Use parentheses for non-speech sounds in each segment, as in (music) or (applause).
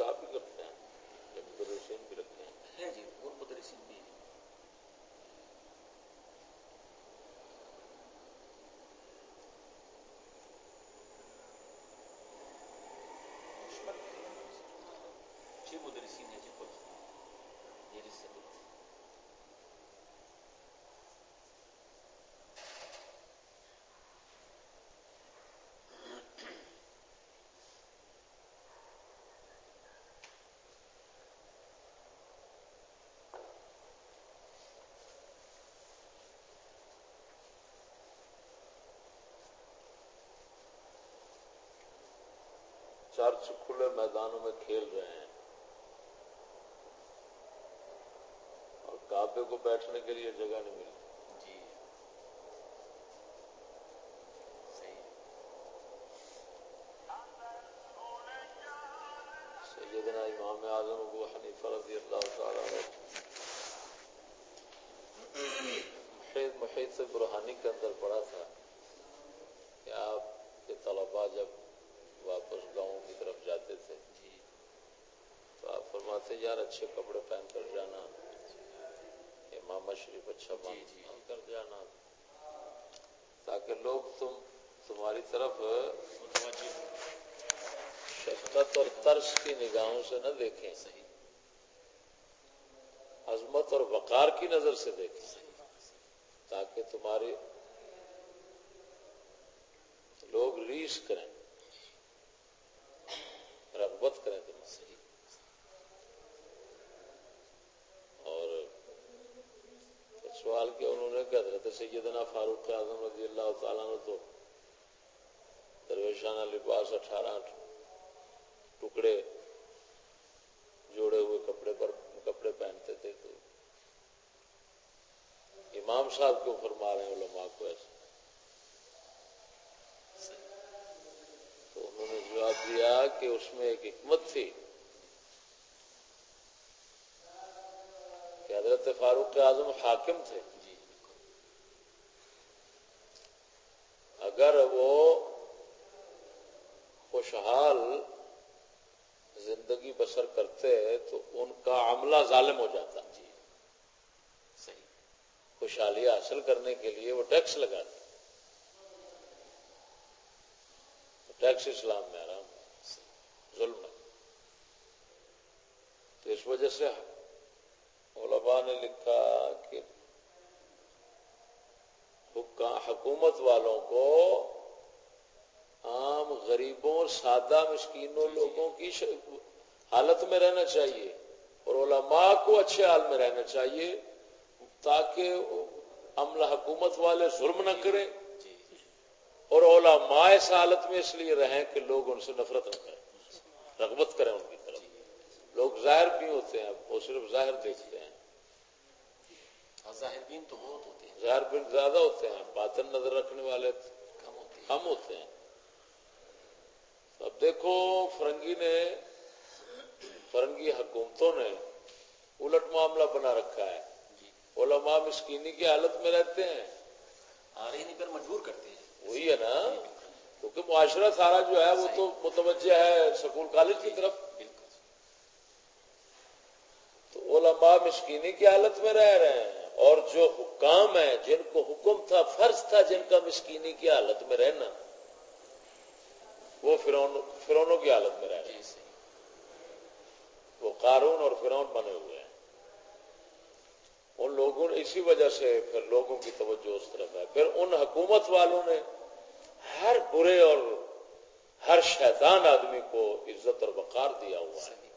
آپ ہی کرتے ہیں یا مدرسین بھی رکھتے ہیں۔ جی اور مدرسین بھی چرچ کھلے میدانوں میں کھیل رہے ہیں۔ اور کعبے کو بیٹھنے کے لیے جگہ نہیں ملتی جی۔ سیدنا امام اعظم ابو حنیفہ رضی اللہ تعالی محیط محیط سے برہانی کے اندر پڑا تھا کہ آپ کے طلبا جب واپس گاؤں کی طرف جاتے تھے جی تو آپ فرماتے یار اچھے کپڑے پہن کر جانا امام شریف اچھا جی کر جانا تاکہ لوگ تم تمہاری طرف شفقت اور ترس کی نگاہوں سے نہ دیکھیں صحیح عظمت اور وقار کی نظر سے دیکھیں تاکہ تمہاری لوگ ریس کریں رغبت کریں صحیح اور سوال کیا انہوں نے کہ حضرت سیدنا فاروق اعظم رضی اللہ تعالیٰ نے تو درویشانہ لباس اٹھارہ ٹکڑے جوڑے ہوئے کپڑے پر کپڑے پہنتے تھے تو امام صاحب کیوں فرما رہے ہیں علماء کو ایسے؟ تو انہوں نے جواب دیا کہ اس میں ایک حکمت تھی کہ حضرت فاروق اعظم حاکم تھے۔ اگر وہ خوشحال زندگی بسر کرتے تو ان کا عملہ ظالم ہو جاتا۔ جی صحیح۔ خوشحالی حاصل کرنے کے لیے وہ ٹیکس لگاتے ٹیکس اسلام میں آرام ظلم تو اس وجہ سے علماء نے لکھا کہ حکومت والوں کو عام غریبوں سادہ مسکینوں لوگوں کی حالت میں رہنا چاہیے اور علماء کو اچھے حال میں رہنا چاہیے تاکہ عملہ حکومت والے ظلم نہ کریں اور علماء اس حالت میں اس لیے رہیں کہ لوگ ان سے نفرت نہ کریں، رغبت کریں ان کی طرف۔ لوگ ظاہر بھی ہوتے ہیں، وہ صرف ظاہر دیکھتے ہیں۔ ظاہر بین تو بہت ہوتے ہیں۔ ظاہر بین زیادہ ہوتے ہیں باطن نظر رکھنے والے کم ہوتے ہیں۔ اب دیکھو فرنگی نے فرنگی حکومتوں نے الٹ معاملہ بنا رکھا ہے۔ جی۔ علماء مسکینی کی حالت میں رہتے ہیں۔ آ نہیں پر مجبور کرتے ہیں۔ وہی ہے نا کیونکہ معاشرہ سارا جو ہے وہ تو متوجہ ہے سکول کالج کی طرف۔ تو علماء مسکینی کی حالت میں رہ رہے ہیں۔ اور جو حکام ہیں جن کو حکم تھا فرض تھا جن کا مسکینی کی حالت میں رہنا وہ فرونوں کی حالت میں رہ رہے ہیں وہ قارون اور فرون بنے ہوئے ہیں۔ ان لوگوں نے اسی وجہ سے پھر لوگوں کی توجہ اس طرف ہے۔ پھر ان حکومت والوں نے ہر برے اور ہر شیطان آدمی کو عزت اور وقار دیا ہوا ہے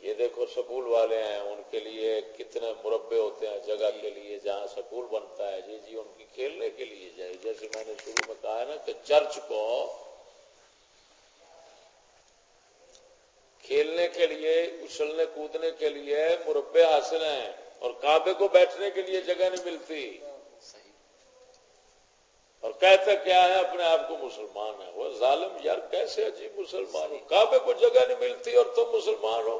یہ دیکھو، سکول والے ہیں، ان کے لیے کتنے مربے ہوتے ہیں جگہ کے لیے جہاں سکول بنتا ہے۔ جی جی ان کی کھیلنے کے لیے جائے۔ جیسے میں نے شروع میں کہا ہے نا کہ چرچ کو کھیلنے کے لیے، اچھلنے کودنے کے لیے مربے حاصل ہیں اور کعبے کو بیٹھنے کے لیے جگہ نہیں ملتی۔ اور کہتے کیا ہے اپنے آپ کو مسلمان ہے وہ ظالم یار، کیسے عجیب مسلمان ہو؟ کعبے کو جگہ نہیں ملتی اور تم مسلمان ہو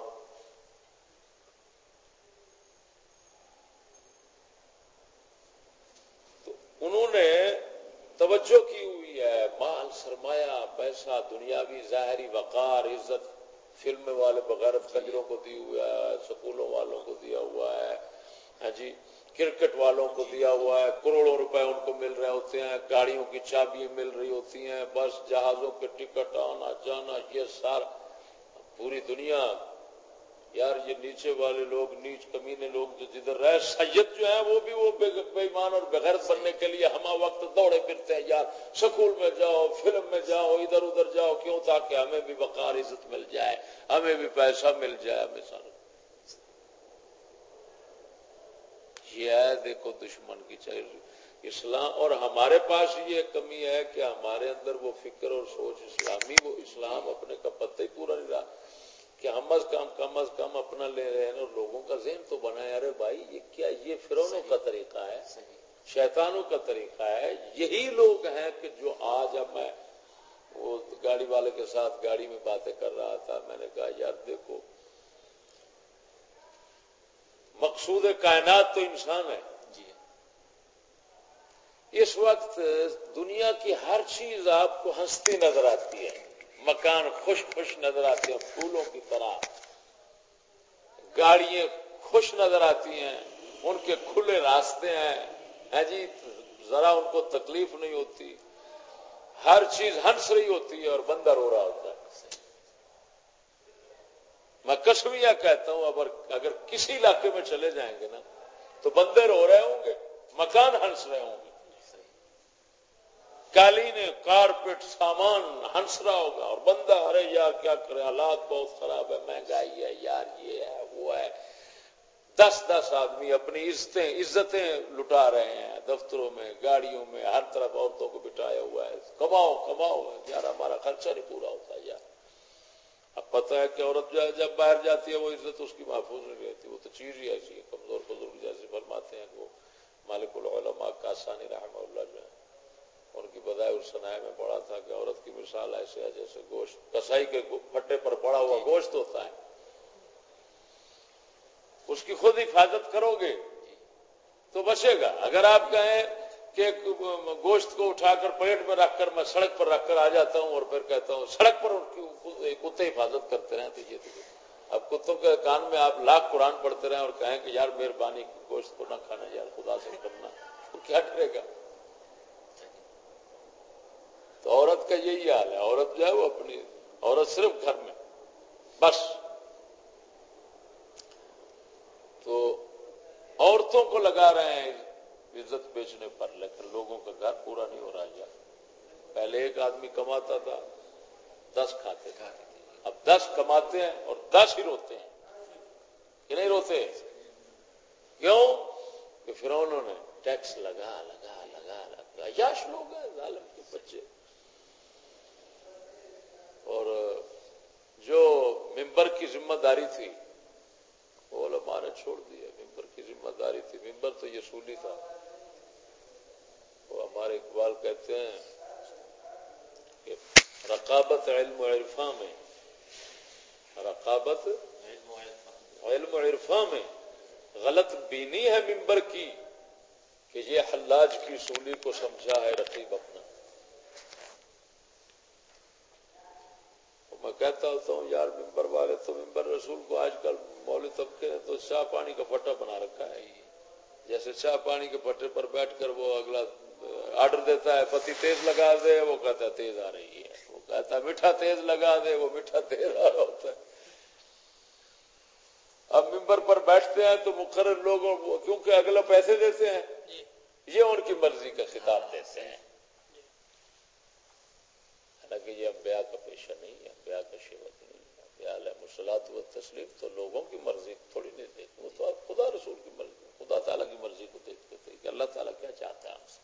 تو انہوں نے توجہ کی ہوئی ہے۔ مال سرمایہ، پیسہ، دنیاوی ظاہری وقار، عزت، فلم والے بغیر کنجروں کو دی ہوا ہے، سکولوں والوں کو دیا ہوا ہے۔ ہاں جی کرکٹ والوں کو دیا ہوا ہے۔ کروڑوں روپے ان کو مل رہے ہوتے ہیں۔ گاڑیوں کی چابیاں مل رہی ہوتی ہیں۔ بس، جہازوں کے ٹکٹ، آنا جانا، یہ سارا پوری دنیا یار، یہ نیچے والے لوگ، نیچ کمینے لوگ جو جدھر رہے، سید جو ہیں، وہ بھی وہ بے ایمان اور بغیر بننے کے لیے ہما وقت دوڑے پھرتے ہیں، یار، سکول میں جاؤ، فلم میں جاؤ، ادھر ادھر جاؤ، کیوں؟ تاکہ ہمیں بھی وقار، عزت مل جائے، ہمیں بھی پیسہ مل جائے، ہمیں سارا۔ یہ ہے، دیکھو دشمن کی چاہیے اسلام، اور ہمارے پاس یہ کمی ہے کہ ہمارے اندر وہ فکر اور سوچ اسلامی، وہ اسلام اپنے کا پتہ ہی پورا نہیں رہا۔ کہ ہم از کم کم از کم اپنا لے رہے ہیں اور لوگوں کا ذہن تو بنا ارے بھائی یہ کیا؟ یہ فرونوں کا طریقہ ہے شیطانوں کا طریقہ ہے۔ یہی لوگ ہیں کہ جو آج اب میں وہ گاڑی والے کے ساتھ گاڑی میں باتیں کر رہا تھا۔ میں نے کہا یار دیکھو مقصود کائنات تو انسان ہے۔ جی۔ اس وقت دنیا کی ہر چیز آپ کو ہنستی نظر آتی ہے۔ مکان خوش خوش نظر آتے ہیں، پھولوں کی طرح۔ گاڑیاں خوش نظر آتی ہیں، ان کے کھلے راستے ہیں۔ جی ذرا ان کو تکلیف نہیں ہوتی۔ ہر چیز ہنس رہی ہوتی ہے اور بندہ رو رہا ہوتا ہے۔ میں کشمیا کہتا ہوں، اگر اگر کسی علاقے میں چلے جائیں گے نا، تو بندے رو رہے ہوں گے، مکان ہنس رہے ہوں گے۔ قالین کارپیٹ سامان ہنس رہا ہوگا اور بندہ ارے یار کیا کرے؟ حالات بہت خراب ہے مہنگائی ہے، یار یہ ہے، وہ ہے۔ دس دس آدمی اپنی عزتیں عزتیں لٹا رہے ہیں، دفتروں میں، گاڑیوں میں، ہر طرف عورتوں کو بٹایا ہوا ہے۔ کماؤ کماؤ، یار ہمارا خرچہ نہیں پورا ہوتا، یار۔ اب پتہ ہے کہ عورت جو ہے، جب باہر جاتی ہے، وہ عزت اس کی محفوظ نہیں رہتی، وہ تو چیز ہی ایسی ہے، کمزور بزرگ جیسے فرماتے ہیں کہ وہ مالک العلماء کاسانی رحمہ اللہ جو ہے ان کی بدائے سنائے میں پڑا تھا کہ عورت کی مثال ایسے ہے جیسے گوشت کسائی کے پھٹے پر پڑا ہوا گوشت ہوتا ہے۔ اس کی خود حفاظت کرو گے تو بچے گا۔ اگر آپ کہیں کہ گوشت کو اٹھا کر پیٹ میں رکھ کر میں سڑک پر رکھ کر آ جاتا ہوں اور پھر کہتا ہوں سڑک پر کتے حفاظت کرتے رہے تو یہ اب کتوں کے کان میں آپ لاکھ قرآن پڑھتے رہے اور کہیں کہ یار مہربانی گوشت کو نہ کھانا یار خدا سے کرنا۔ تو کیا ڈرے گا؟ تو عورت کا یہی حال ہے، عورت جو ہے وہ اپنی، عورت صرف گھر میں، بس۔ تو عورتوں کو لگا رہے ہیں عزت بیچنے پر، لیکن لوگوں کا گھر پورا نہیں ہو رہا ہے۔ پہلے ایک آدمی کماتا تھا، دس کھاتے تھے۔ اب دس کماتے ہیں اور دس ہی روتے ہیں۔ کہ نہیں روتے؟ کیوں؟ کہ پھر انہوں نے ٹیکس لگا لگا لگا لگا۔ یاش لوگ ہیں، ظالم کے بچے۔ اور جو ممبر کی ذمہ داری تھی، وہ علماء نے چھوڑ دیا ممبر کی ذمہ داری تھی۔ ممبر تو یہ سولی تھا۔ وہ ہمارے اقبال کہتے ہیں کہ رقابت علم و عرفا میں، رقابت علم و عرفا میں غلط بینی ہے ممبر کی کہ یہ حلاج کی سولی کو سمجھا ہے رقیب اپنا۔ میں کہتا ہوتا ہوں یار ممبر والے تو ممبر رسول کو آج کل مولوی طبقے نے تو چاہ پانی کا پٹا بنا رکھا ہے جیسے چاہ پانی کے پٹے پر بیٹھ کر وہ اگلا آرڈر دیتا ہے پتی تیز لگا دے وہ کہتا ہے تیز آ رہی ہے۔ وہ کہتا ہے میٹھا تیز لگا دے وہ میٹھا تیز آ رہا ہوتا ہے۔ اب ممبر پر بیٹھتے ہیں تو مقرر لوگ کیونکہ اگلا پیسے دیتے ہیں یہ ان کی مرضی کا خطاب دیتے ہیں۔ حالانکہ یہ امبیا کا پیشہ نہیں ہے امبیا کا شیوت نہیں ہے۔ امبیا علیہ مسلاط و تسلیم تو لوگوں کی مرضی تھوڑی نہیں دیکھتے، وہ تو آپ خدا رسول کی مرضی، خدا تعالیٰ کی مرضی کو دیکھتے تھے کہ اللہ تعالیٰ کیا چاہتا ہے ہم سے۔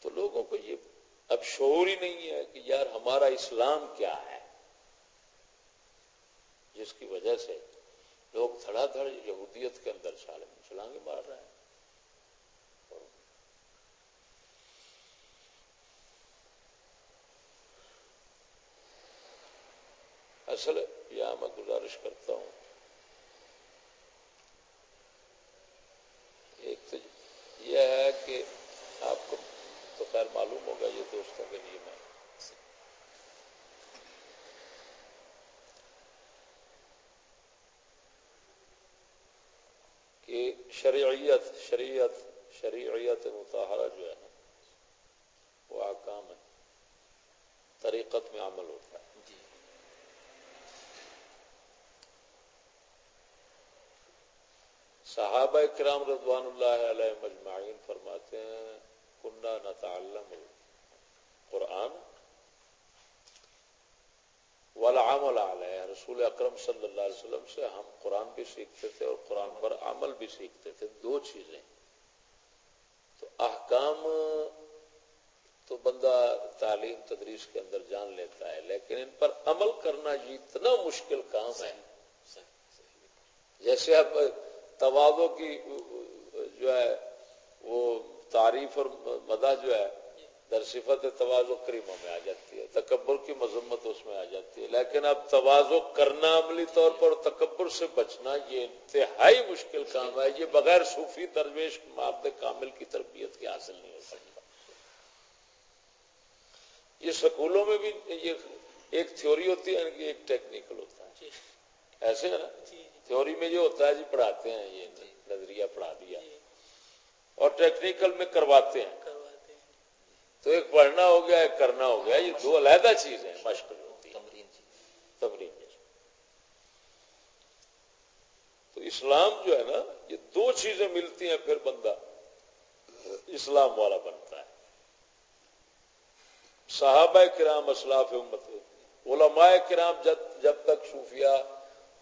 تو لوگوں کو یہ اب شعور ہی نہیں ہے کہ یار ہمارا اسلام کیا ہے، جس کی وجہ سے لوگ دھڑا دھڑ یہودیت کے اندر چھلانگے مار رہے ہیں۔ اصل یہاں میں گزارش کرتا ہوں ایک تو یہ ہے کہ آپ کو تو خیر معلوم ہوگا یہ دوستوں کے لیے میں کہ شریعت شریعت شریعت متحرہ جو ہے وہ آکام ہے طریقت میں عمل ہوتا ہے۔ صحابہ کرام رضوان اللہ علیہ مجمعین فرماتے ہیں کنڈا نتعلم قرآن والعمل علیہ. رسول اکرم صلی اللہ علیہ وسلم سے ہم قرآن بھی سیکھتے تھے اور قرآن پر عمل بھی سیکھتے تھے، دو چیزیں۔ تو احکام تو بندہ تعلیم تدریس کے اندر جان لیتا ہے، لیکن ان پر عمل کرنا یہ اتنا مشکل کام ہے۔ جیسے اب توازو کی جو ہے وہ تعریف اور مدح جو ہے در صفت توازو کریموں میں آ جاتی ہے تکبر کی مذمت اس میں آ جاتی ہے۔ لیکن اب توازو کرنا عملی طور پر تکبر سے بچنا یہ انتہائی مشکل کام ہے۔ یہ بغیر صوفی درویش مابد کامل کی تربیت کی حاصل نہیں ہو سکتا۔ یہ سکولوں میں بھی یہ ایک تھیوری ہوتی ہے ایک ٹیکنیکل ہوتا ہے۔ جی۔ ایسے ہے نا؟ تھیوری میں جو ہوتا ہے جی پڑھاتے ہیں یہ جی۔ نظریہ پڑھا دیا۔ جی۔ اور ٹیکنیکل میں کرواتے ہیں۔ تو ایک پڑھنا ہو گیا ایک کرنا ہو گیا یہ دو علیحدہ چیز ہیں مشق ہوتی تمرین تو اسلام جو ہے نا یہ دو چیزیں ملتی ہیں پھر بندہ اسلام والا بنتا ہے۔ صحابہ کرام اسلاف امت علماء کرام جب جب تک صوفیہ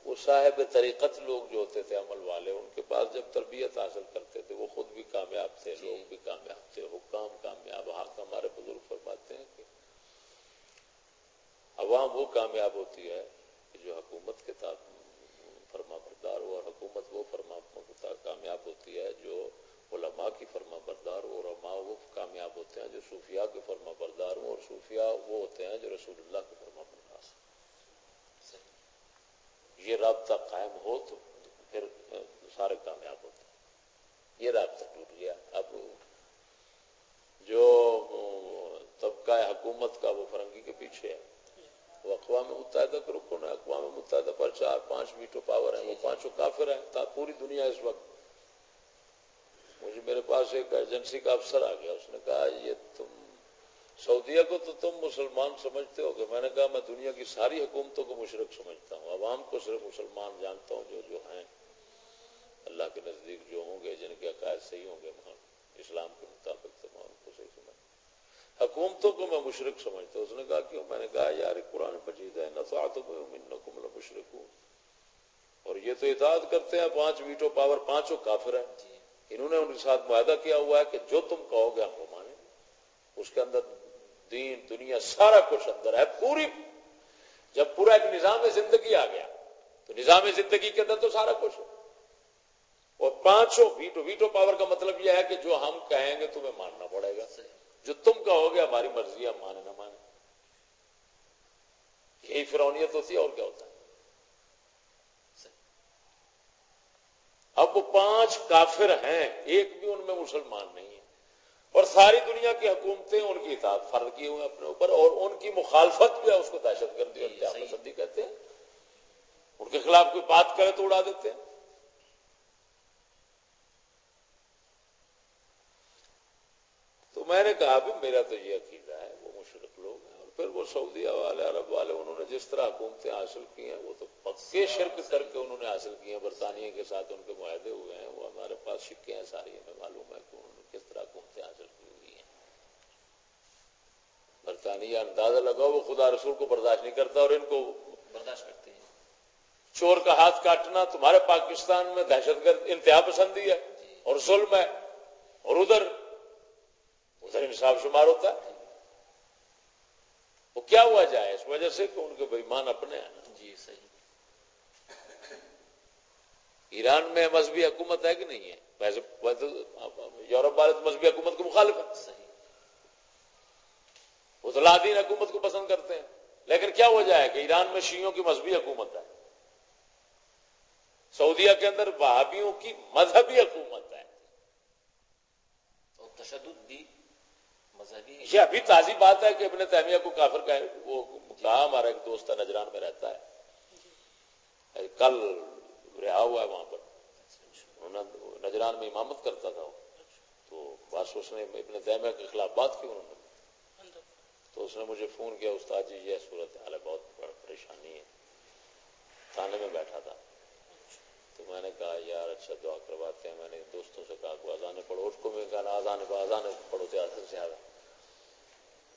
وہ صاحب طریقت لوگ جو ہوتے تھے عمل والے ان کے پاس جب تربیت حاصل کرتے تھے وہ خود بھی کامیاب تھے جی۔ لوگ بھی کامیاب تھے حکام کامیاب حق ہمارے بزرگ فرماتے ہیں کہ عوام وہ کامیاب ہوتی ہے کہ جو حکومت کے ساتھ فرما بردار ہو اور حکومت وہ فرما کامیاب ہوتی ہے جو علماء کی فرما بردار ہو اور علماء وہ کامیاب ہوتے ہیں جو صوفیاء کے فرما بردار ہوں اور صوفیاء وہ ہوتے ہیں جو رسول اللہ کے فرما بردار یہ رابطہ قائم ہو تو پھر سارے کامیاب ہوتے ہیں۔ یہ رابطہ ٹوٹ گیا۔ اب جو طبقہ حکومت کا وہ فرنگی کے پیچھے ہے۔ وہ اقوام متحدہ کا رکن ہے اقوام متحدہ پر چار پانچ میٹو پاور ہیں۔ وہ پانچوں کافر ہیں۔ پوری دنیا اس وقت۔ مجھے میرے پاس ایک ایجنسی کا افسر آ گیا۔ اس نے کہا یہ تم سعودیہ کو تو تم مسلمان سمجھتے ہو کہ میں نے کہا میں دنیا کی ساری حکومتوں کو مشرق سمجھتا ہوں عوام کو صرف مسلمان جانتا ہوں جو جو ہیں۔ اللہ کے نزدیک جو ہوں گے جن کے عقائد صحیح ہوں گے اسلام کے مطابق تو میں ان کو صحیح سمجھ حکومتوں کو میں مشرق سمجھتا ہوں۔ اس نے کہا کیوں؟ میں نے کہا یار قرآن مجید ہے نہ مشرق ہوں اور یہ تو اطاعت کرتے ہیں پانچ ویٹو پاور پانچوں کافر ہیں۔ جی۔ انہوں نے ان کے ساتھ معاہدہ کیا ہوا ہے کہ جو تم کہو گے ہم کو مانیں۔ اس کے اندر دین، دنیا، سارا کچھ اندر ہے، پوری، جب پورا ایک نظام زندگی آ گیا، تو نظام زندگی کے اندر تو سارا کچھ اور پانچوں ویٹو ویٹو پاور کا مطلب یہ ہے کہ جو ہم کہیں گے تمہیں ماننا پڑے گا۔ جو تم کہو گے ہماری مرضی ہم مانے نہ مانے۔ یہی فرونیت ہوتی ہے، اور کیا ہوتا ہے؟ اب وہ پانچ کافر ہیں، ایک بھی ان میں مسلمان نہیں ہے۔ اور ساری دنیا کی حکومتیں ان کی اطاعت فرض کیے ہوئے اپنے اوپر اور ان کی مخالفت جو ہے اس کو دہشت گردی اور پسندی کہتے ہیں۔ ان کے خلاف کوئی بات کرے تو اڑا دیتے ہیں۔ تو میں نے کہا بھی میرا تو یہ عقیدہ ہے وہ مشرق لوگ ہیں اور پھر وہ سعودیہ والے عرب والے انہوں نے جس طرح حکومتیں حاصل کی ہیں وہ تو پکے شرک کر کے انہوں نے حاصل کی ہیں برطانیہ کے ساتھ ان کے معاہدے ہوئے ہیں وہ ہمارے پاس سکے ہیں ساری ہمیں معلوم ہے کہ انہوں نے کس طرح حکومتیں حاصل کی ہوئی ہیں۔ برطانیہ اندازہ لگاؤ وہ خدا رسول کو برداشت نہیں کرتا اور ان کو برداشت کرتے ہیں۔ چور کا ہاتھ کاٹنا تمہارے پاکستان میں دہشت گرد انتہا پسندی ہے جی۔ اور ظلم ہے اور ادھر ادھر انصاف شمار ہوتا ہے۔ وہ کیا ہوا جائے؟ اس وجہ سے کہ ان کے بےمان اپنے ہیں جی صحیح۔ ایران میں مذہبی حکومت ہے کہ نہیں ہے؟ ویسے یورپ والے مذہبی حکومت کو مخالف ہے۔ وہ تو لادین حکومت کو پسند کرتے ہیں۔ لیکن کیا ہو جائے کہ ایران میں شیوں کی مذہبی حکومت ہے؟ سعودیہ کے اندر وہابیوں کی مذہبی حکومت ہے۔ تشدد بھی یہ ابھی تازی بات ہے کہ ابن تیمیہ کو کافر کا وہ کہا ہمارا ایک دوست ہے نجران میں رہتا ہے۔ کل رہا ہوا ہے وہاں پر۔ نجران میں امامت کرتا تھا تو بس اس نے ابن تیمیہ کے خلاف بات کی انہوں نے۔ تو اس نے مجھے فون کیا، استاد جی یہ صورت حال ہے، بہت پریشانی ہے۔ تھانے میں بیٹھا تھا۔ تو میں نے کہا، یار اچھا دعا کرواتے ہیں۔ میں نے دوستوں سے کہا کہ آزانے پڑھو۔ اس کو میں کہا آزانے آزانے پڑھو زیادہ سے زیادہ۔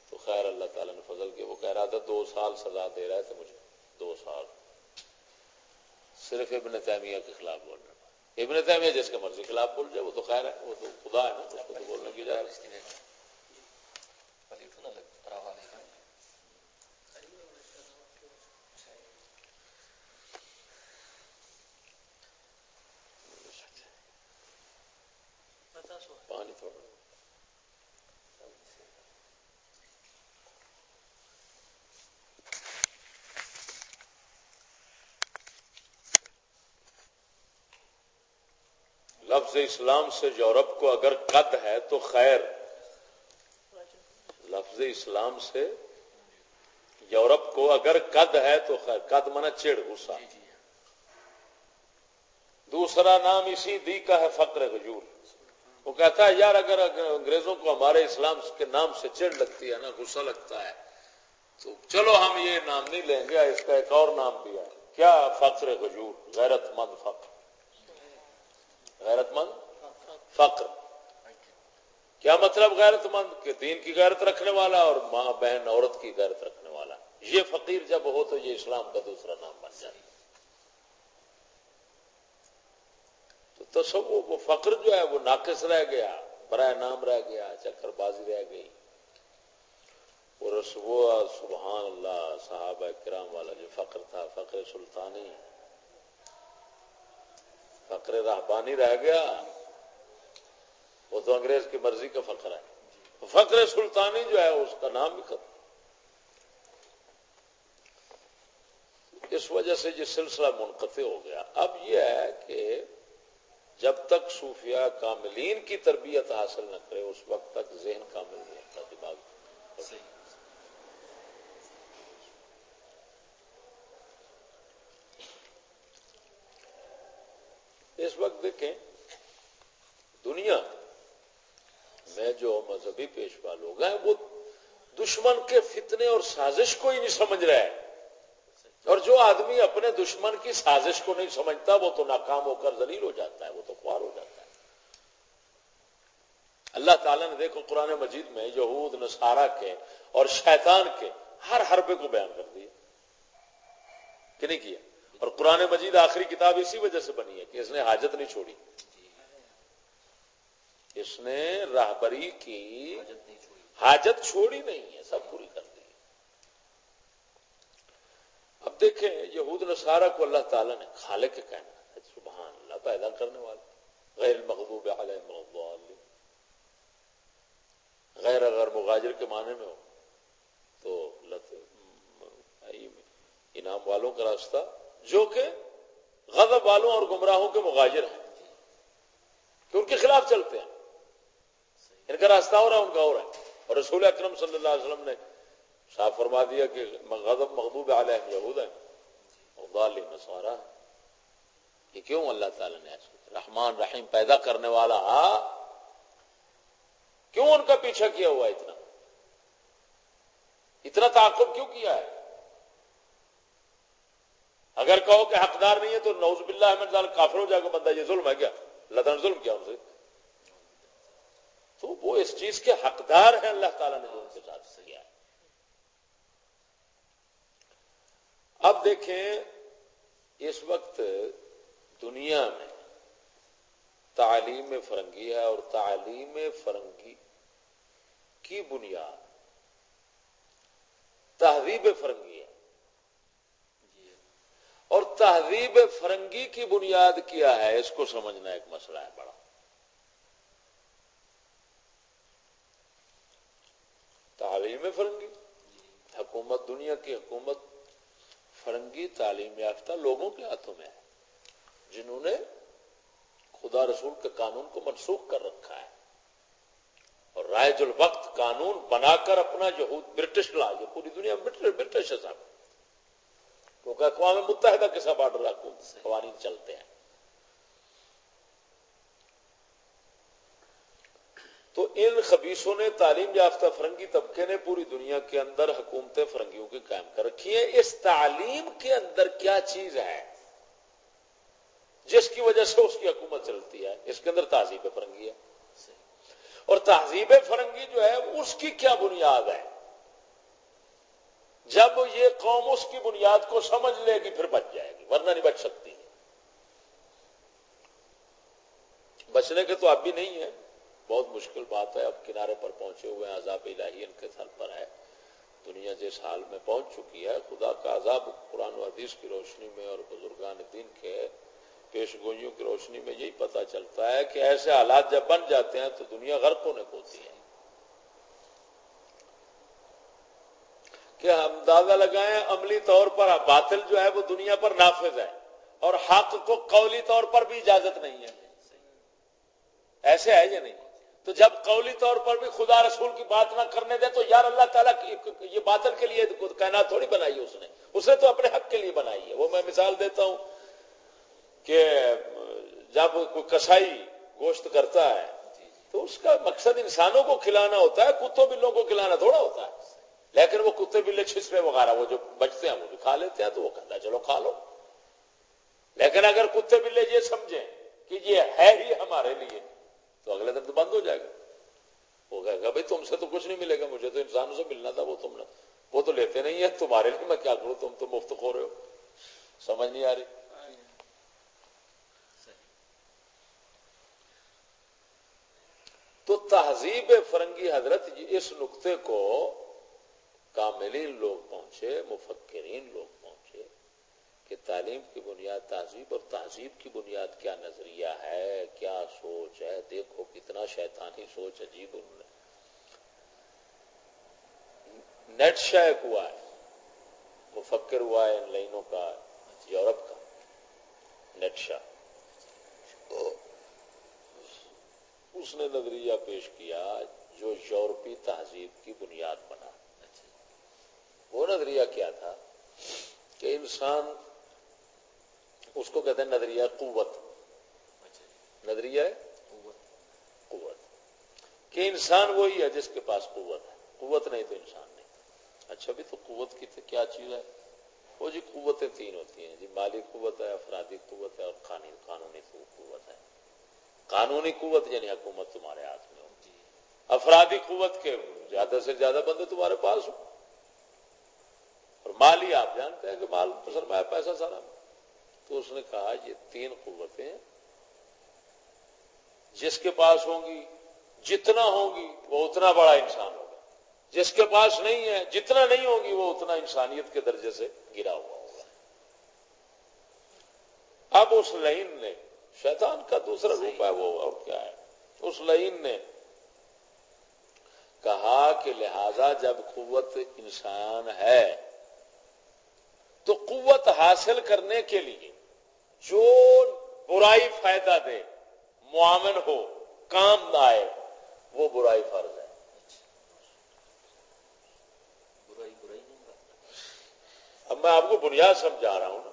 تو خیر اللہ تعالیٰ نے فضل کیا۔ وہ کہہ رہا تھا، دو سال سزا دے رہے تھے مجھے دو سال۔ صرف ابن تیمیہ کے خلاف بول رہا ابن تیمیہ جس کے مرضی خلاف بول جائے، وہ تو خیر ہے، وہ تو خدا ہے نا، اس کو تو بولنے کی جائے۔ پانی تھوڑا لفظ اسلام سے یورپ کو اگر قد ہے تو خیر۔ لفظ اسلام سے یورپ کو اگر قد ہے تو خیر۔ قد منا چڑ غصہ۔ جی، جی۔ دوسرا نام اسی دی کا ہے فقر غجور وہ کہتا ہے یار اگر انگریزوں کو ہمارے اسلام کے نام سے چڑ لگتی ہے نا غصہ لگتا ہے تو چلو ہم یہ نام نہیں لیں گے اس کا ایک اور نام بھی ہے۔ کیا فقر غجور غیرت مند فقر۔ غیرت مند؟ فقر. کیا مطلب غیرت مند؟ کہ دین کی غیرت رکھنے والا اور ماں بہن عورت کی غیرت رکھنے والا. یہ فقیر جب ہو تو یہ اسلام کا دوسرا نام بن جائے. تو سب وہ فقر جو ہے وہ ناقص رہ گیا، برائے نام رہ گیا، چکر بازی رہ گئی. اور سبحان اللہ، صحابہ کرام والا جو فقر تھا، فقر سلطانی فقر رحبانی رہ گیا۔ وہ تو انگریز کی مرضی کا فخر ہے۔ فقر سلطانی جو ہے، اس کا نام بھی ختم۔ اس وجہ سے یہ سلسلہ منقطع ہو گیا۔ اب یہ ہے کہ جب تک صوفیہ کاملین کی تربیت حاصل نہ کرے، اس وقت تک ذہن کامل نہیں ہوتا دماغ۔ اس وقت دیکھیں، دنیا میں جو مذہبی پیشوا لوگ ہیں، وہ دشمن کے فتنے اور سازش کو ہی نہیں سمجھ رہا ہے اور جو آدمی اپنے دشمن کی سازش کو نہیں سمجھتا، وہ تو ناکام ہو کر ذلیل ہو جاتا ہے، وہ تو خوار ہو جاتا ہے۔ اللہ تعالیٰ نے دیکھو، قرآن مجید میں یہود، نصارہ کے اور شیطان کے ہر حربے کو بیان کر دیا۔ کہ نہیں کیا؟ اور قرآن مجید آخری کتاب اسی وجہ سے بنی ہے کہ اس نے حاجت نہیں چھوڑی۔ اس نے راہبری کی حاجت چھوڑی نہیں ہے، سب پوری کر دی۔ اب دیکھیں، یہود نصارہ کو اللہ تعالیٰ نے خالق کے کہنا سبحان اللہ، پیدا کرنے والا۔ غیر المغضوب علیہ غیر اگر مغاجر کے معنی میں ہو، تو انعام والوں کا راستہ جو کہ غضب والوں اور گمراہوں کے مغاجر ہیں، کہ ان کے خلاف چلتے ہیں۔ ان کا راستہ ہو رہا ہے، ان کا ہو رہا ہے۔ اور رسول اکرم صلی اللہ علیہ وسلم نے صاف فرما دیا کہ غضب مغضوب علیہ یہود ہے نسوارا یہ کیوں اللہ تعالیٰ نے رحمان رحیم پیدا کرنے والا ہاں؟ کیوں ان کا پیچھا کیا ہوا اتنا؟ اتنا تعاقب کیوں کیا ہے؟ اگر کہو کہ حقدار نہیں ہے تو نوز باللہ احمد کافر ہو جائے گا، بندہ یہ ظلم ہے کیا؟ اللہ نے ظلم کیا ان سے؟ تو وہ اس چیز کے حقدار ہیں، اللہ تعالیٰ نے جو ان کے ساتھ کیا اب دیکھیں، اس وقت دنیا میں تعلیم فرنگی ہے اور تعلیم فرنگی کی بنیاد تہذیب فرنگی ہے۔ اور تہذیب فرنگی کی بنیاد کیا ہے، اس کو سمجھنا ایک مسئلہ ہے بڑا۔ تعلیم فرنگی، حکومت، دنیا کی حکومت فرنگی تعلیم یافتہ لوگوں کے ہاتھوں میں ہے، جنہوں نے خدا رسول کے قانون کو منسوخ کر رکھا ہے۔ اور رائے الوقت قانون بنا کر اپنا جو برٹش لا جو پوری دنیا میں برٹش ہے صاحب کیونکہ اقوام متحدہ کے سب قوانین چلتے ہیں۔ تو ان خبیصوں نے تعلیم یافتہ فرنگی طبقے نے پوری دنیا کے اندر حکومتیں فرنگیوں کی قائم کر رکھی ہیں۔ اس تعلیم کے اندر کیا چیز ہے؟ جس کی وجہ سے اس کی حکومت چلتی ہے۔ اس کے اندر تہذیب فرنگی ہے۔ اور تہذیب فرنگی جو ہے، اس کی کیا بنیاد ہے؟ جب یہ قوم اس کی بنیاد کو سمجھ لے گی پھر بچ جائے گی، ورنہ نہیں بچ سکتی۔ بچنے کے تو اب بھی نہیں ہے۔ بہت مشکل بات ہے، اب کنارے پر پہنچے ہوئے ہیں، عذاب الہی ان کے سر پر ہے۔ دنیا جس حال میں پہنچ چکی ہے، خدا کا عذاب قرآن و حدیث کی روشنی میں اور بزرگان دین کے پیش گوئیوں کی روشنی میں یہی پتا چلتا ہے کہ ایسے حالات جب بن جاتے ہیں تو دنیا غرق ہونے کو ہوتی ہے۔ کہ ہم اندازہ لگائیں، عملی طور پر باطل جو ہے وہ دنیا پر نافذ ہے اور حق کو قولی طور پر بھی اجازت نہیں ہے۔ ایسے ہے یا نہیں؟ تو جب قولی طور پر بھی خدا رسول کی بات نہ کرنے دے تو یار اللہ تعالیٰ یہ باطل کے لیے کہنا تھوڑی بنائی اس نے۔ اس نے تو اپنے حق کے لیے بنائی ہے۔ وہ میں مثال دیتا ہوں کہ جب کوئی کسائی گوشت کرتا ہے تو اس کا مقصد انسانوں کو کھلانا ہوتا ہے، کتوں بلوں کو کھلانا تھوڑا ہوتا ہے۔ لیکن وہ کتے بلے چھسرے وغیرہ، وہ جو بچتے ہیں، وہ بھی کھا لیتے ہیں تو وہ کہتا ہے، چلو کھا لو۔ لیکن اگر کتے بلے یہ سمجھیں کہ یہ ہے ہی ہمارے لیے، تو اگلے دن تو بند ہو جائے گا۔ وہ کہے گا، بھائی، تم سے تو کچھ نہیں ملے گا، مجھے تو انسانوں سے ملنا تھا، وہ تم نے، وہ تو لیتے نہیں ہے تمہارے لیے میں کیا کروں؟ تم تو مفت کھو رہے ہو۔ سمجھ نہیں آ رہی۔ تو تہذیب فرنگی حضرت جی اس نقطے کو کاملین لوگ پہنچے، مفکرین لوگ پہنچے کہ تعلیم کی بنیاد تہذیب اور تہذیب کی بنیاد کیا نظریہ ہے، کیا سوچ ہے؟ دیکھو کتنا شیطانی سوچ عجیب انہوں نے۔ نیٹ شیک ہوا ہے، مفکر ہوا ہے ان لائنوں کا، یورپ کا۔ نیٹ شاہ اس نے نظریہ پیش کیا جو یورپی تہذیب کی بنیاد بنا۔ وہ نظریہ کیا تھا کہ انسان اس کو کہتے ہیں نظریہ قوت۔ نظریہ قوت۔ کہ انسان وہی ہے جس کے پاس قوت ہے۔ قوت نہیں تو انسان نہیں۔ اچھا بھی تو قوت کی کیا چیز ہے؟ وہ جی قوتیں تین ہوتی ہیں۔ جی مالی قوت ہے افرادی قوت ہے اور قانونی قوت ہے۔ قانونی قوت یعنی حکومت تمہارے ہاتھ میں ہوتی ہے افرادی قوت کے زیادہ سے زیادہ بندے تمہارے پاس ہو اور مالی آپ جانتے ہیں کہ مال سرمایہ پیسہ سارا؟ تو اس نے کہا یہ تین قوتیں جس کے پاس ہوں گی جتنا ہوگی وہ اتنا بڑا انسان ہوگا۔ جس کے پاس نہیں ہے جتنا نہیں ہوگی وہ اتنا انسانیت کے درجے سے گرا ہوا ہوگا۔ اب اس لائن نے شیطان کا دوسرا روپ ہے وہ اور کیا ہے؟ اس لائن نے کہا کہ لہذا جب قوت انسان ہے تو قوت حاصل کرنے کے لیے جو برائی فائدہ دے معامن ہو کام آئے وہ برائی فرض ہے۔ اب میں آپ کو بنیاد سمجھا رہا ہوں نا۔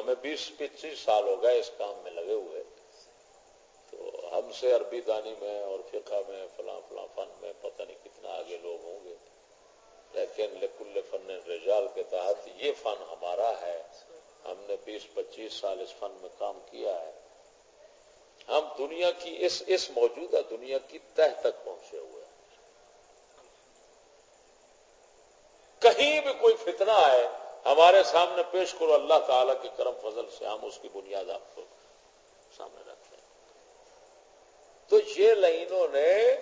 ہمیں بیس پچیس سال ہو گئے اس کام میں لگے ہوئے۔ تو ہم سے عربی دانی میں اور فقہ میں فلاں فلاں فن میں پتہ نہیں کتنا آگے لوگ ہوں گے۔ لیکن لکل فن رجال کے تحت یہ فن ہمارا ہے، ہم نے بیس پچیس سال اس فن میں کام کیا ہے۔ ہم دنیا کی اس اس موجودہ دنیا کی تہ تک پہنچے ہوئے ہیں۔ کہیں بھی کوئی فتنہ ہے ہمارے سامنے پیش کرو، اللہ تعالی کے کرم فضل سے ہم اس کی بنیاد آپ کو سامنے رکھتے ہیں۔ تو یہ لائنوں نے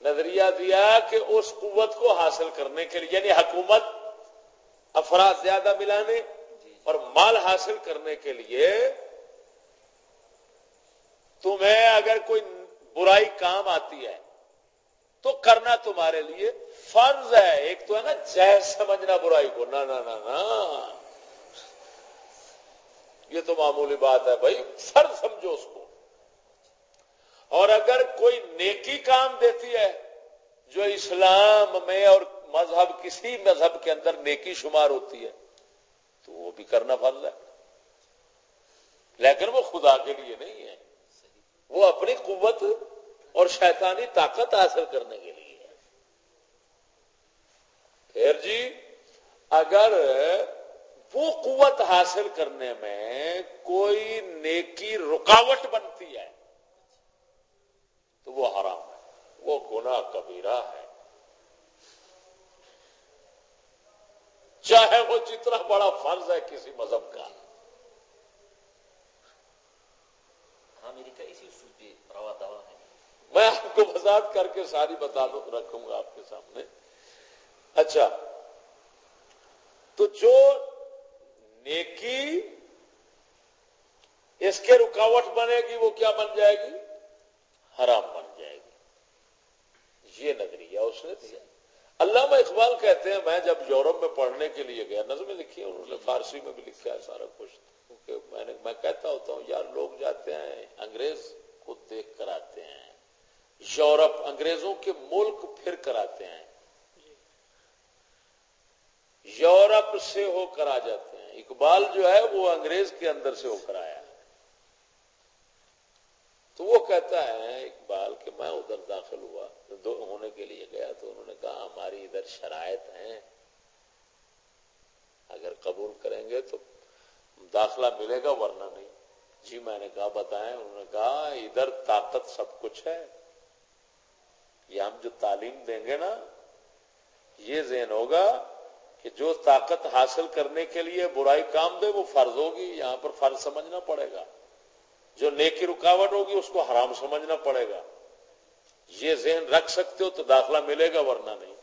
نظریہ دیا کہ اس قوت کو حاصل کرنے کے لیے یعنی حکومت افراد زیادہ ملانے اور مال حاصل کرنے کے لیے تمہیں اگر کوئی برائی کام آتی ہے تو کرنا تمہارے لیے فرض ہے۔ ایک تو ہے نا جائز سمجھنا برائی کو۔ نہ۔ یہ تو معمولی بات ہے بھائی۔ فرض سمجھو اس کو۔ اور اگر کوئی نیکی کام دیتی ہے، جو اسلام میں اور مذہب، کسی مذہب کے اندر نیکی شمار ہوتی ہے، تو وہ بھی کرنا فرض ہے۔ لیکن وہ خدا کے لیے نہیں ہے۔ وہ اپنی قوت اور شیطانی طاقت حاصل کرنے کے لیے پھر جی اگر وہ قوت حاصل کرنے میں کوئی نیکی رکاوٹ بنتی ہے تو وہ حرام ہے۔ وہ گناہ کبیرہ ہے۔ چاہے وہ جتنا بڑا فرض ہے کسی مذہب کا۔ ہاں میری کا اسی پہ روا دوا ہے۔ میں آپ کو وضاحت کر کے ساری بتا دوں رکھوں گا آپ کے سامنے۔ اچھا تو جو نیکی اس کے رکاوٹ بنے گی وہ کیا بن جائے گی؟ حرام بن جائے گی۔ یہ نظریہ اس نے دیا۔ علامہ اقبال کہتے ہیں، میں جب یورپ میں پڑھنے کے لیے گیا، نظمیں لکھی ہیں، انہوں نے فارسی میں بھی لکھا ہے سارا کچھ۔ کیونکہ میں نے، میں کہتا ہوتا ہوں، یار لوگ جاتے ہیں، انگریز کو دیکھ کر آتے ہیں۔ یورپ انگریزوں کے ملک پھر کر آتے ہیں۔ یورپ سے ہو کر آ جاتے ہیں۔ اقبال جو ہے، وہ انگریز کے اندر سے ہو کر آیا۔ تو وہ کہتا ہے، اقبال، کہ میں ادھر داخل ہوا ہونے کے لیے گیا تو انہوں نے کہا، ہماری ادھر شرائط ہیں۔ اگر قبول کریں گے تو داخلہ ملے گا، ورنہ نہیں۔ جی میں نے کہا، بتائیں۔ انہوں نے کہا، ادھر طاقت سب کچھ ہے۔ یہ ہم جو تعلیم دیں گے نا، یہ ذہن ہوگا کہ جو طاقت حاصل کرنے کے لیے برائی کام دے، وہ فرض ہوگی۔ یہاں پر فرض سمجھنا پڑے گا۔ جو نیکی رکاوٹ ہوگی اس کو حرام سمجھنا پڑے گا۔ یہ ذہن رکھ سکتے ہو تو داخلہ ملے گا، ورنہ نہیں۔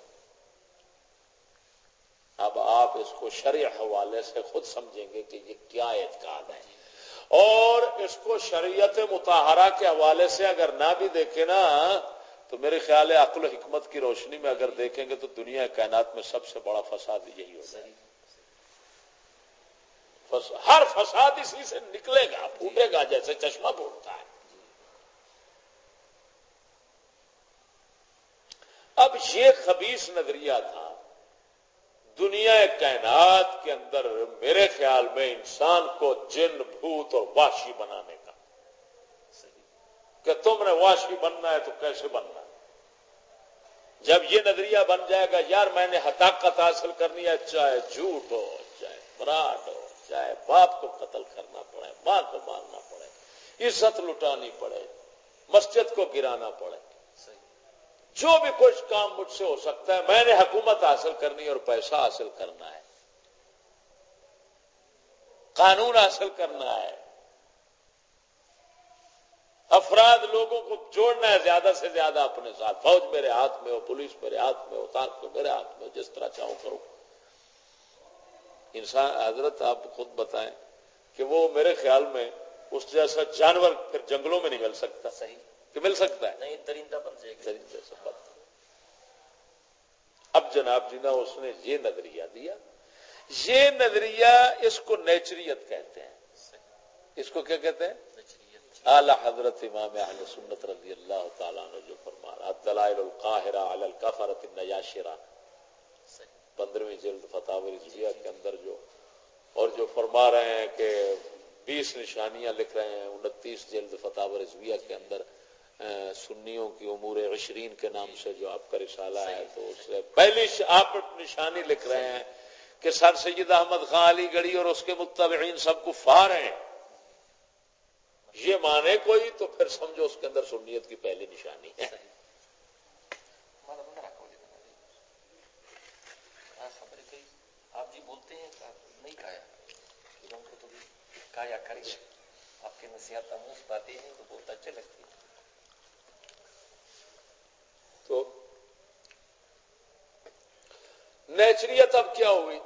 اب آپ اس کو شرع حوالے سے خود سمجھیں گے کہ یہ کیا اعتقاد ہے۔ اور اس کو شریعت متحرہ کے حوالے سے اگر نہ بھی دیکھے نا، تو میرے خیال ہے عقل و حکمت کی روشنی میں اگر دیکھیں گے تو دنیا کائنات میں سب سے بڑا فساد یہی ہوگا ہر فساد اسی سے نکلے گا، پھوٹے گا، جیسے چشمہ پھوٹتا ہے۔ اب یہ خبیص نظریہ تھا۔ دنیا کائنات کے اندر میرے خیال میں انسان کو جن، بھوت اور واشی بنانے کا۔ کہ تم نے واشی بننا ہے تو کیسے بننا ہے؟ جب یہ نظریہ بن جائے گا، یار میں نے حتاقت حاصل کرنی ہے، چاہے جھوٹ ہو، چاہے فراڈ ہو چاہے باپ کو قتل کرنا پڑے، ماں کو مارنا پڑے، عزت لٹانی پڑے، مسجد کو گرانا پڑے۔ جو بھی کچھ کام مجھ سے ہو سکتا ہے، میں نے حکومت حاصل کرنی اور پیسہ حاصل کرنا ہے۔ قانون حاصل کرنا ہے۔ افراد لوگوں کو جوڑنا ہے، زیادہ سے زیادہ اپنے ساتھ، فوج میرے ہاتھ میں ہو، پولیس میرے ہاتھ میں ہو تاک میرے ہاتھ میں ہو، جس طرح چاہوں کرو۔ انسان حضرت آپ خود بتائیں کہ وہ میرے خیال میں اس جیسا جانور پھر جنگلوں میں نہیں مل سکتا صحیح۔ کہ مل سکتا ہے۔ نہیں درندہ بن جائے گا۔ درندے سے بن اب جناب جی نا اس نے یہ نظریہ دیا۔ یہ نظریہ اس کو نیچریت کہتے ہیں۔ اس کو کیا کہتے ہیں؟ اعلی حضرت امام اہل سنت رضی اللہ تعالیٰ نے جو فرما رہا دلائل القاہرہ علی الکفرت النیاشرہ پندرہویں جلد فتح رضویہ کے اندر جو اور جو فرما رہے ہیں کہ بیس نشانیاں لکھ رہے ہیں، انتیس جلد فتح رضویہ کے اندر سنیوں کی امور عشرین کے نام سے جو آپ کا رسالہ ہے، تو اس سے پہلی آپ نشانی لکھ رہے ہیں کہ سر سید احمد خان علی گڑھی اور اس کے متبعین سب کو ہیں۔ یہ مانے کوئی تو پھر سمجھو اس کے اندر سنیت کی پہلی نشانی ہے۔ آپ جی بولتے ہیں نہیں کھایا؟ ہم کو تو کھایا کریے آپ کی نصیحت آموز پاتے ہیں تو بہت اچھے لگتے ہیں۔ تو نیچریت اب کیا ہوئی؟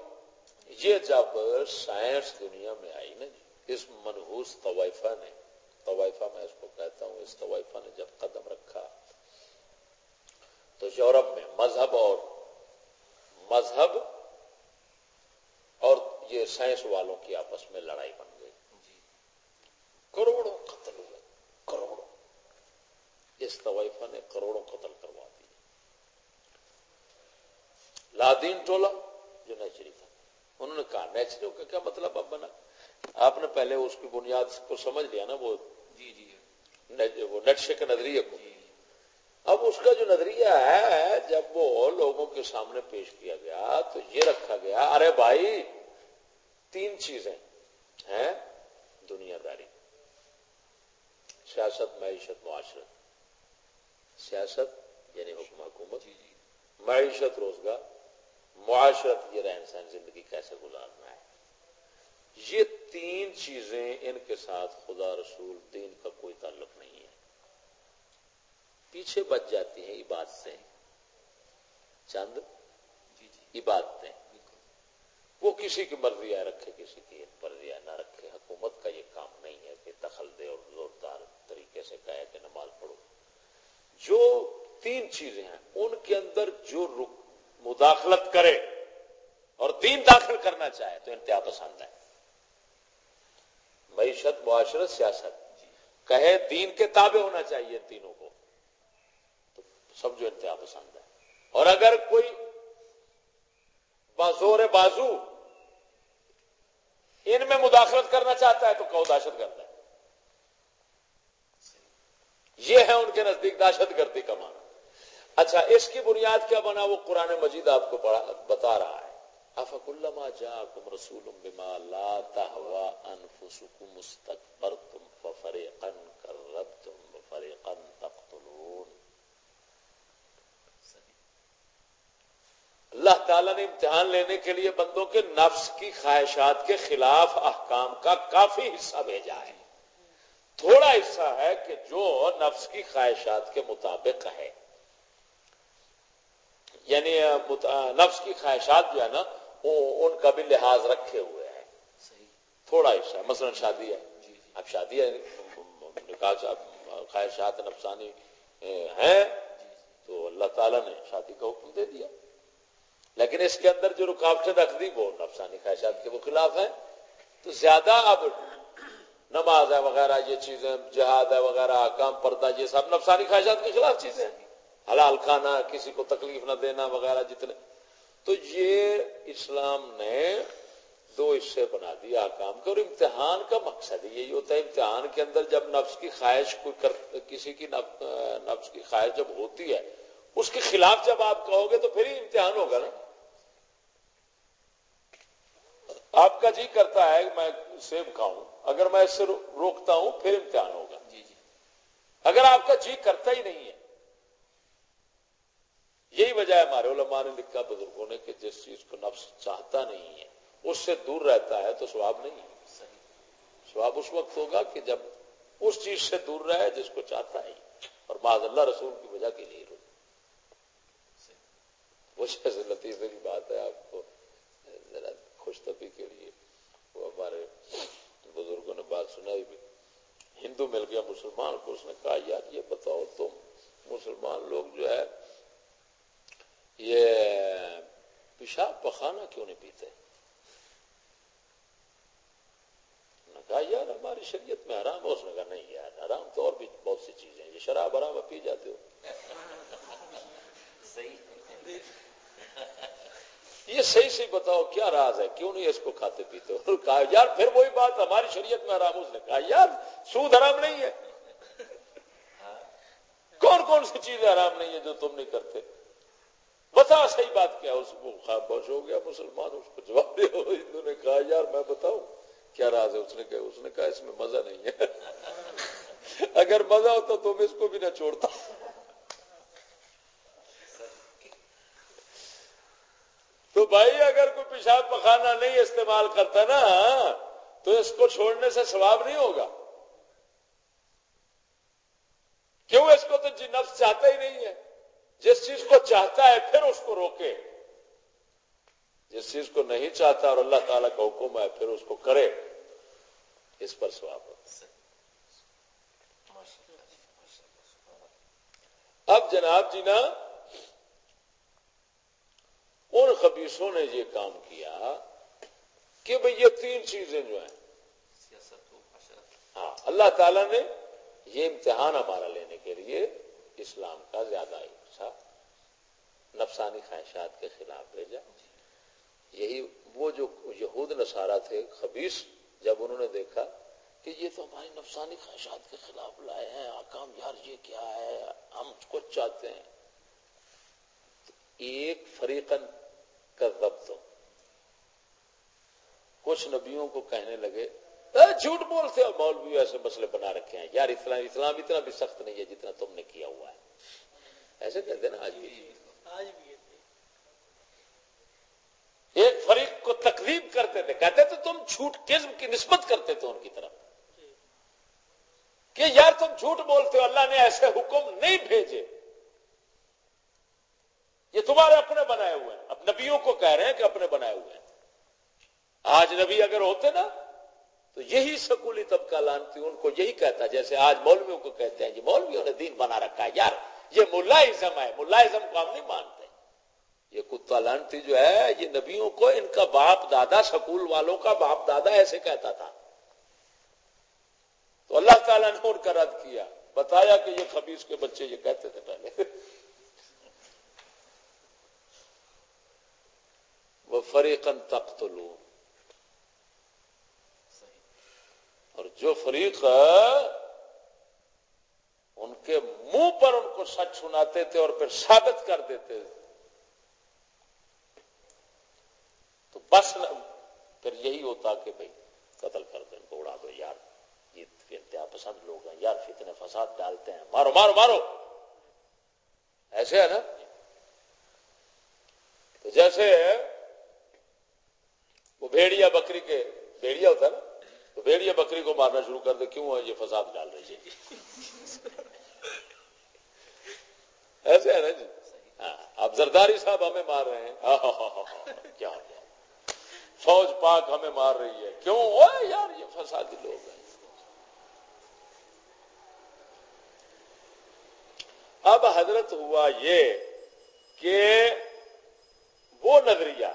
یہ جب سائنس دنیا میں آئی نا جی اس منحوس طوائفہ نے، طوائفہ میں اس کو کہتا ہوں، اس طوائفہ نے جب قدم رکھا، تو یورپ میں مذہب اور مذہب یہ سائنس والوں کی آپس میں لڑائی بن گئی۔ کروڑوں قتل ہوئے کروڑوں۔ اس طوائفہ نے کروڑوں قتل کروا لادین ٹولا جو نیچری تھا۔ انہوں نے کہا نیچری کا کیا مطلب اب بنا؟ آپ نے پہلے اس کی بنیاد کو سمجھ لیا نا وہ جی جی۔ وہ نقشے کے نظریے کو۔ اب اس کا جو نظریہ ہے جب وہ لوگوں کے سامنے پیش کیا گیا تو یہ رکھا گیا ارے بھائی تین چیزیں ہیں دنیا داری۔ سیاست معیشت معاشرت۔ سیاست یعنی حکم حکومت۔ جی، جی۔ معیشت روزگار۔ معاشرت یہ رہن سہن زندگی کیسے گزارنا ہے۔ یہ تین چیزیں ان کے ساتھ خدا رسول دین کا کوئی تعلق نہیں ہے۔ پیچھے بچ جاتی ہیں عبادتیں۔ چند جی،۔ عبادتیں۔ وہ کسی کی مرضی آئے رکھے، کسی کی مرضی آئے نہ رکھے۔ حکومت کا یہ کام نہیں ہے کہ دخل دے اور زوردار طریقے سے کہے کہ نماز پڑھو۔ جو تین چیزیں ہیں، ان کے اندر جو مداخلت کرے اور دین داخل کرنا چاہے تو انتہا پسند ہے۔ معیشت، معاشرت، سیاست۔ کہے دین کے تابع ہونا چاہیے تینوں کو، تو سمجھو انتہا پسند ہے۔ اور اگر کوئی بازور بازو۔ ان میں مداخلت کرنا چاہتا ہے تو کہو دہشت گرد ہے۔ یہ ہے ان کے نزدیک دہشت گردی کا معنی۔ اچھا اس کی بنیاد کیا بنا؟ وہ قرآن مجید آپ کو بتا رہا ہے۔ افق اللہ جا رسول بما لا تہوا انفسکم مستقبرتم ففریقا کربتم ففریقا تقتلون اللہ تعالیٰ نے امتحان لینے کے لیے بندوں کے نفس کی خواہشات کے خلاف احکام کا کافی حصہ بھیجا ہے۔ تھوڑا حصہ ہے کہ جو نفس کی خواہشات کے مطابق ہے۔ یعنی نفس کی خواہشات جو ہے نا وہ ان کا بھی لحاظ رکھے ہوئے ہیں۔ تھوڑا حصہ مثلا شادی ہے۔ جی، جی۔ اب شادی ہے خواہشات نفسانی ہیں۔ تو اللہ تعالیٰ نے شادی کا حکم دے دیا۔ لیکن اس کے اندر جو رکاوٹیں رکھ دی، وہ نفسانی خواہشات کے وہ خلاف ہیں۔ تو زیادہ اب نماز ہے وغیرہ، یہ چیزیں، جہاد ہے وغیرہ، کام پردہ، یہ سب نفسانی خواہشات کے خلاف چیزیں ہیں۔ حلال کھانا، کسی کو تکلیف نہ دینا وغیرہ، جتنے۔ تو یہ اسلام نے دو حصے بنا دیا کام کے، اور امتحان کا مقصد یہی ہوتا ہے۔ امتحان کے اندر جب نفس کی خواہش کوئی کر، کسی کی نفس کی خواہش جب ہوتی ہے، اس کے خلاف جب آپ کہو گے تو پھر ہی امتحان ہوگا نا۔ آپ کا جی کرتا ہے میں سیب کھاؤں اگر میں اس سے روکتا ہوں پھر امتحان ہوگا۔ جی جی۔ اگر آپ کا جی کرتا ہی نہیں ہے یہی وجہ ہے ہمارے علماء نے لکھا بزرگوں نے کہ جس چیز کو نفس چاہتا نہیں ہے اس سے دور رہتا ہے تو سواب نہیں ہے۔ سواب اس وقت ہوگا کہ جب اس چیز سے دور رہے جس کو چاہتا ہے اور معذ اللہ رسول کی وجہ کے لیے وہ سے لطیفے کی بات ہے آپ کو خوش طبی کے لیے۔ وہ ہمارے بزرگوں نے بات سنائی بھی۔ ہندو مل گیا، مسلمان کو اس نے کہا، یار یہ بتاؤ تم مسلمان لوگ جو ہے، یہ پیشاب پخانا کیوں نہیں پیتے؟ کہا، یار ہماری شریعت میں حرام ہے۔ اس نے کہا، نہیں یار، حرام تو اور بھی بہت سی چیزیں یہ شراب حرام پی جاتے ہو۔ صحیح۔ یہ صحیح صحیح بتاؤ، کیا راز ہے؟ کیوں نہیں اس کو کھاتے پیتے ہو؟ (laughs) کہا، یار پھر وہی بات، ہماری شریعت میں حرام اس نے کہا، یار سود حرام نہیں ہے۔ (laughs) کون کون سی چیزیں حرام نہیں ہے جو تم نہیں کرتے؟ بتا، صحیح بات کیا؟ اس کو خواب بوش ہو گیا، مسلمان اس کو جواب دیا ہندو (laughs) نے کہا، یار میں بتاؤں کیا راز ہے؟ اس نے کہا، اس نے کہا، اس میں مزہ نہیں ہے۔ اگر مزہ ہوتا تو میں اس کو بھی نہ چھوڑتا۔ بھائی اگر کوئی پیشاب پخانا نہیں استعمال کرتا نا، تو اس کو چھوڑنے سے ثواب نہیں ہوگا۔ کیوں اس کو تو جی نفس چاہتا ہی نہیں ہے؟ جس چیز کو چاہتا ہے پھر اس کو روکے۔ جس چیز کو نہیں چاہتا اور اللہ تعالیٰ کا حکم ہے پھر اس کو کرے، اس پر سواب اب جناب جی نا ان خبیصوں نے یہ کام کیا کہ بھئی یہ تین چیزیں جو ہیں ہاں اللہ تعالیٰ نے یہ امتحان ہمارا لینے کے لیے اسلام کا زیادہ ہی نفسانی خواہشات کے خلاف بھیجا۔ یہی وہ جو یہود نصارہ تھے، خبیص، جب انہوں نے دیکھا کہ یہ تو ہماری نفسانی خواہشات کے خلاف لائے ہیں آکام یار یہ کیا ہے، ہم کچھ چاہتے ہیں۔ ایک فریقن کا ضبط ہو۔ کچھ نبیوں کو کہنے لگے جھوٹ بولتے اور مولوی ایسے مسئلے بنا رکھے ہیں۔ یار اسلام اسلام اتنا بھی سخت نہیں ہے جتنا تم نے کیا ہوا ہے۔ ایسے کہتے نا آج بھی۔ ایک فریق کو تقریب کرتے تھے۔ کہتے تھے تم جھوٹ کزم کی نسبت کرتے تھے ان کی طرف۔ کہ یار تم جھوٹ بولتے ہو اللہ نے ایسے حکم نہیں بھیجے۔ یہ تمہارے اپنے بنائے ہوئے ہیں۔ اب نبیوں کو کہہ رہے ہیں کہ اپنے بنائے ہوئے ہیں۔ آج نبی اگر ہوتے نا، تو یہی سکولی طبقہ لانتی، ان کو یہی کہتا جیسے آج مولویوں کو کہتے ہیں جی مولویوں نے دین بنا رکھا ہے۔ یار، یہ ملازم ہے ملازم کو ہم نہیں مانتے۔ یہ کتا لانتی جو ہے، یہ نبیوں کو ان کا باپ دادا، سکول والوں کا باپ دادا ایسے کہتا تھا۔ تو اللہ تعالیٰ نے ان کا رد کیا۔ بتایا کہ یہ خبیص کے بچے یہ کہتے تھے پہلے۔ وہ فریقن تخت اور جو فریق ان کے منہ پر ان کو سچ سناتے تھے اور پھر ثابت کر دیتے تو بس پھر یہی ہوتا کہ بھائی قتل کر دیں، ان کو اڑا دو، یار، یہ انتہا پسند لوگ ہیں، یار فتنے فساد ڈالتے ہیں، مارو مارو مارو۔ ایسے ہے نا؟ تو جیسے وہ بھیڑیا بکری کے بھیڑیا ہوتا ہے نا تو بھیڑیا بکری کو مارنا شروع کر دے، کیوں ہے یہ فساد ڈال رہی ہے؟ ایسے ہے نا جی؟ ہاں اب زرداری صاحب ہمیں مار رہے ہیں۔ کیا فوج پاک ہمیں مار رہی ہے۔ کیوں؟ یار، یہ فسادی لوگ ہیں۔ اب حضرت ہوا یہ کہ وہ نظریہ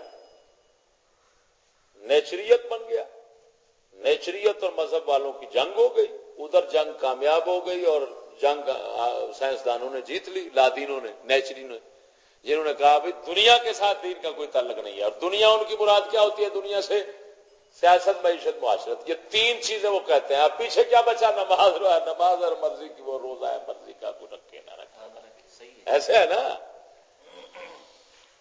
نیچریت بن گیا۔ نیچریت اور مذہب والوں کی جنگ ہو گئی۔ ادھر جنگ کامیاب ہو گئی اور جنگ سائنسدانوں نے جیت لی لادینوں نے نیچری نے۔ جنہوں نے کہا بھائی دنیا کے ساتھ دین کا کوئی تعلق نہیں ہے اور دنیا ان کی مراد کیا ہوتی ہے دنیا سے؟ سیاست معیشت معاشرت یہ تین چیزیں وہ کہتے ہیں۔ اب پیچھے کیا بچا؟ نماز نماز اور مرضی کی وہ روزہ ہے مرضی کا کوئی رکھے نہ رکھے۔ ایسے ہے نا؟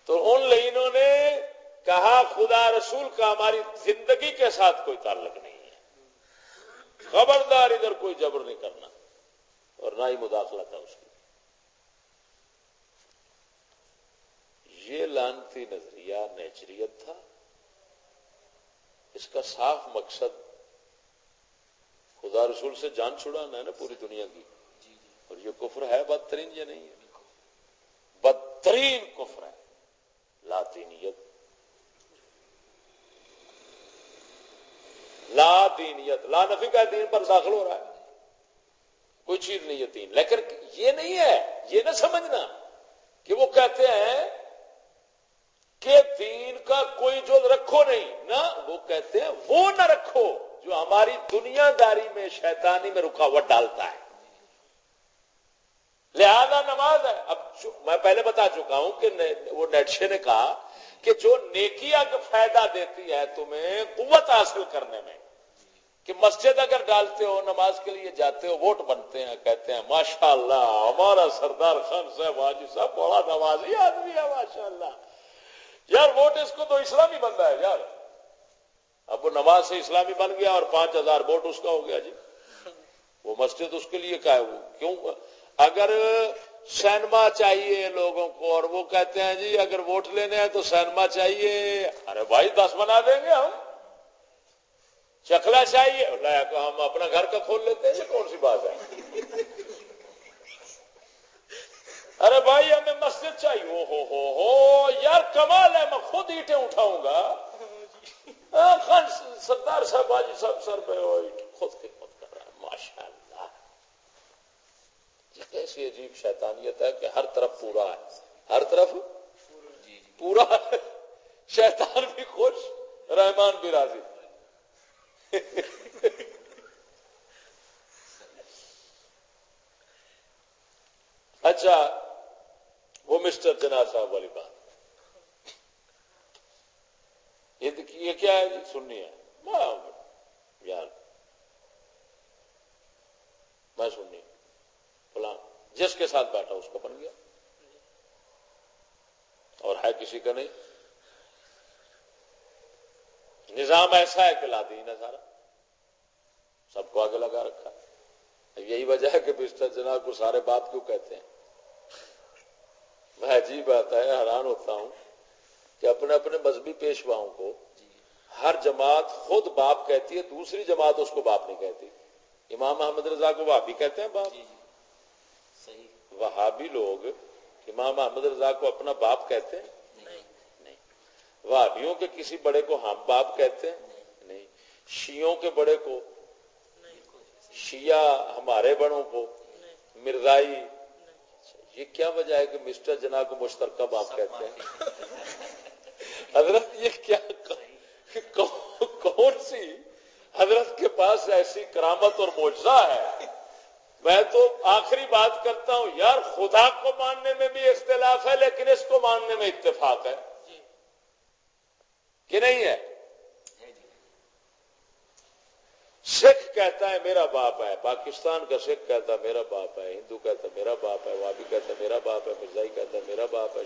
تو ان لینوں نے کہا خدا رسول کا ہماری زندگی کے ساتھ کوئی تعلق نہیں ہے۔ خبردار ادھر کوئی جبر نہیں کرنا۔ اور نہ ہی مداخلہ تھا اس کی۔ یہ لانتی نظریہ نیچریت تھا۔ اس کا صاف مقصد خدا رسول سے جان چھڑانا ہے نا پوری دنیا کی۔ اور یہ کفر ہے بدترین یا نہیں ہے؟ بدترین کفر ہے۔ لاطینیت لا دینیت لا نفی کا دین پر داخل ہو رہا ہے۔ کوئی چیز نہیں ہے دین لیکن یہ نہیں ہے، یہ نہ سمجھنا کہ وہ کہتے ہیں کہ دین کا کوئی جو رکھو نہیں، نہ، وہ کہتے ہیں وہ نہ رکھو جو ہماری دنیا داری میں شیطانی میں رکاوٹ ڈالتا ہے۔ لہذا نماز ہے۔ اب میں پہلے بتا چکا ہوں کہ وہ نیٹشے نے کہا کہ جو نیکیا کا فائدہ دیتی ہے تمہیں قوت حاصل کرنے میں کہ مسجد اگر ڈالتے ہو، نماز کے لیے جاتے ہو، ووٹ بنتے ہیں، کہتے ہیں ماشاء اللہ ہمارا سردار خان صاحب واجی صاحب، بڑا نمازی آدمی ہے ماشاء اللہ یار، ووٹ اس کو تو اسلامی بنتا ہے، یار۔ اب وہ نماز سے اسلامی بن گیا اور پانچ ہزار ووٹ اس کا ہو گیا جی۔ وہ مسجد اس کے لیے کا ہے وہ کیوں؟ اگر سینما چاہیے لوگوں کو، اور وہ کہتے ہیں جی اگر ووٹ لینے ہیں تو سینما چاہیے۔ ارے بھائی، دس بنا دیں گے ہم۔ چکلا چاہیے ہم اپنا گھر کا کھول لیتے ہیں کون سی بات ہے؟ ارے بھائی ہمیں مسجد چاہیے۔ او ہو ہو ہو یار کمال ہے میں خود ایٹیں اٹھاؤں گا۔ خان سردار صاحب باجی صاحب سر پہ خود خدمت کر رہا ہے۔ ماشاء اللہ یہ ایسی عجیب شیطانیت ہے کہ ہر طرف پورا ہے۔ ہر طرف؟ پورا۔ شیطان بھی خوش رحمان بھی راضی۔ (laughs) اچھا وہ مسٹر جنا صاحب والی بات۔ یہ کیا ہے؟ جی سننی ہے۔ یار۔ میں سننی فلاں، جس کے ساتھ بیٹھا، اس کا بن گیا اور ہے کسی کا نہیں؟ نظام ایسا ہے کہ لادین ہے سارا۔ سب کو آگے لگا رکھا یہی وجہ ہے کہ بستر جناب کو سارے باپ کیوں کہتے ہیں؟ میں عجیب بات ہے حیران ہوتا ہوں کہ اپنے اپنے مذہبی پیشواؤں کو ہر جماعت خود باپ کہتی ہے دوسری جماعت اس کو باپ نہیں کہتی۔ امام محمد رضا کو وہابی کہتے ہیں باپ۔ جی، جی۔ وہابی لوگ امام محمد رضا کو اپنا باپ کہتے ہیں۔ وہابیوں کے کسی بڑے کو ہم باپ کہتے ہیں؟ نہیں. شیوں کے بڑے کو؟ شیعہ ہمارے بڑوں کو؟ مرزائی؟ یہ کیا وجہ ہے کہ مسٹر جنا کو مشترکہ باپ کہتے ہیں؟ حضرت یہ کیا کون سی حضرت کے پاس ایسی کرامت اور موجزہ ہے؟ میں تو آخری بات کرتا ہوں یار خدا کو ماننے میں بھی اختلاف ہے لیکن اس کو ماننے میں اتفاق ہے۔ کہ نہیں ہے؟ سکھ کہتا ہے میرا باپ ہے، پاکستان کا سکھ کہتا ہے میرا باپ ہے، ہندو کہتا ہے میرا باپ ہے، وابی کہتا ہے میرا باپ ہے، مرزائی کہتا ہے میرا باپ ہے